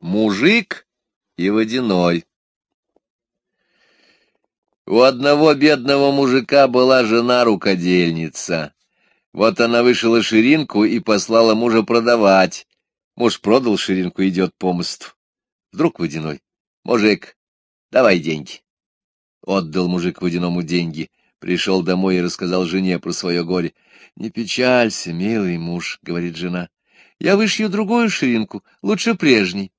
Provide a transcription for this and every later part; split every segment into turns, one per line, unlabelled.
Мужик и водяной. У одного бедного мужика была жена-рукодельница. Вот она вышила ширинку и послала мужа продавать. Муж продал ширинку, идет по мосту. Вдруг водяной. Мужик, давай деньги. Отдал мужик водяному деньги. Пришел домой и рассказал жене про свое горе. — Не печалься, милый муж, — говорит жена. — Я вышью другую ширинку, лучше прежней.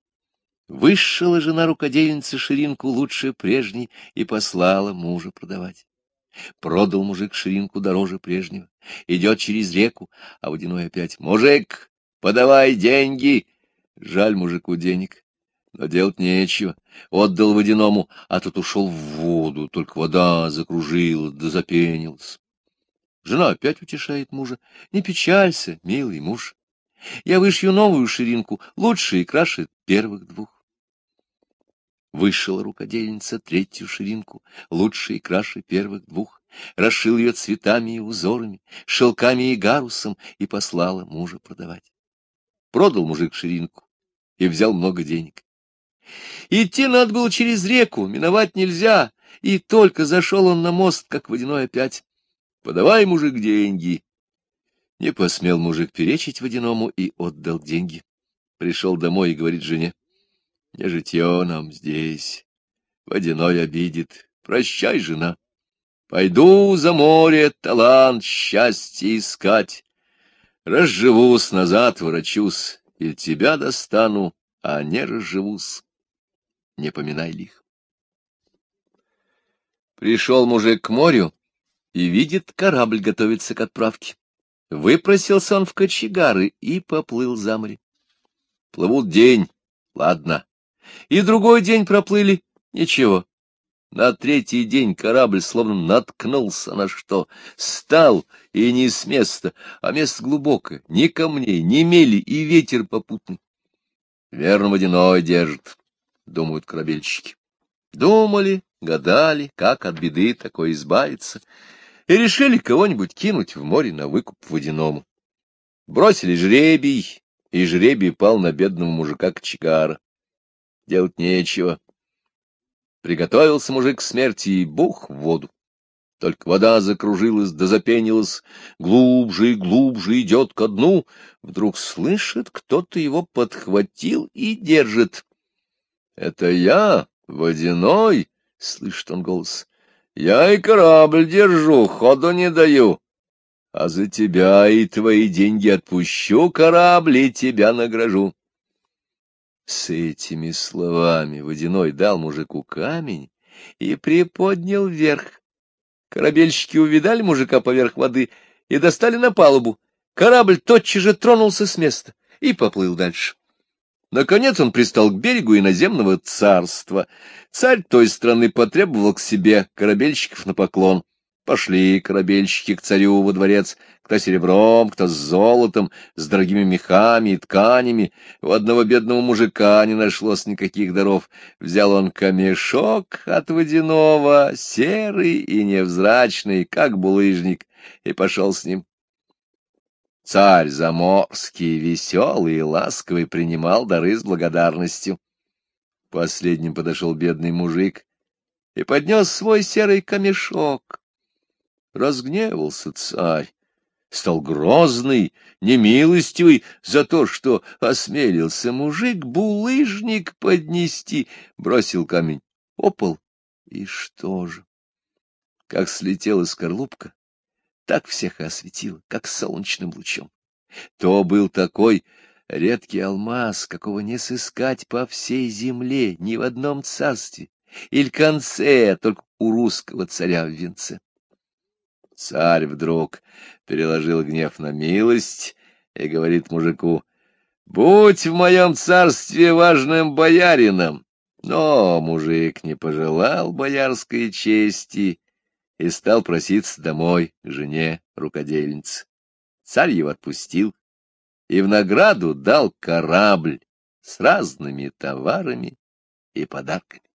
Вышила жена рукодельницы ширинку лучше прежней и послала мужа продавать. Продал мужик ширинку дороже прежнего. Идет через реку, а водяной опять. «Мужик, подавай деньги!» Жаль мужику денег, но делать нечего. Отдал водяному, а тот ушел в воду, только вода закружила да запенилась. Жена опять утешает мужа. «Не печалься, милый муж. Я вышью новую ширинку, лучше и краше первых двух». Вышила рукодельница третью ширинку, лучше и краше первых двух, расшил ее цветами и узорами, шелками и гарусом и послала мужа продавать. Продал мужик ширинку и взял много денег. Идти надо было через реку, миновать нельзя, и только зашел он на мост, как водяной опять. Подавай, мужик, деньги. Не посмел мужик перечить водяному и отдал деньги. Пришел домой и говорит жене. Не житье нам здесь, водяной обидит. Прощай, жена. Пойду за море талант счастья искать. Разживусь, назад ворочусь, и тебя достану, а не разживусь. Не поминай лих. Пришел мужик к морю и видит, корабль готовится к отправке. Выпросился он в кочегары и поплыл за море. Плывут день, ладно, и другой день проплыли, ничего. На третий день корабль словно наткнулся на что, стал и не с места, а место глубокое, ни камней, ни мели и ветер попутный. Верно, водяной держит, думают корабельщики. Думали, гадали, как от беды такой избавиться, и решили кого-нибудь кинуть в море на выкуп водяному. Бросили жребий, и жребий пал на бедного мужика-кочегара делать нечего. Приготовился мужик к смерти и бух в воду. Только вода закружилась да запенилась, глубже и глубже идет ко дну. Вдруг слышит, кто-то его подхватил и держит. — Это я, водяной, — слышит он голос. — Я и корабль держу, ходу не даю. А за тебя и твои деньги отпущу корабль и тебя награжу. С этими словами Водяной дал мужику камень и приподнял вверх. Корабельщики увидали мужика поверх воды и достали на палубу. Корабль тотчас же тронулся с места и поплыл дальше. Наконец он пристал к берегу иноземного царства. Царь той страны потребовал к себе корабельщиков на поклон. Пошли корабельщики к царю во дворец, кто серебром, кто с золотом, с дорогими мехами и тканями. У одного бедного мужика не нашлось никаких даров. Взял он камешок от водяного, серый и невзрачный, как булыжник, и пошел с ним. Царь заморский, веселый и ласковый, принимал дары с благодарностью. Последним подошел бедный мужик и поднес свой серый камешок. Разгневался царь, стал грозный, немилостивый за то, что осмелился мужик-булыжник поднести, бросил камень, опал, и что же? Как слетела скорлупка, так всех и осветила, как солнечным лучом. То был такой редкий алмаз, какого не сыскать по всей земле, ни в одном царстве, или конце, только у русского царя в венце. Царь вдруг переложил гнев на милость и говорит мужику, «Будь в моем царстве важным боярином». Но мужик не пожелал боярской чести и стал проситься домой к жене рукодельницы. Царь его отпустил и в награду дал корабль с разными товарами и подарками.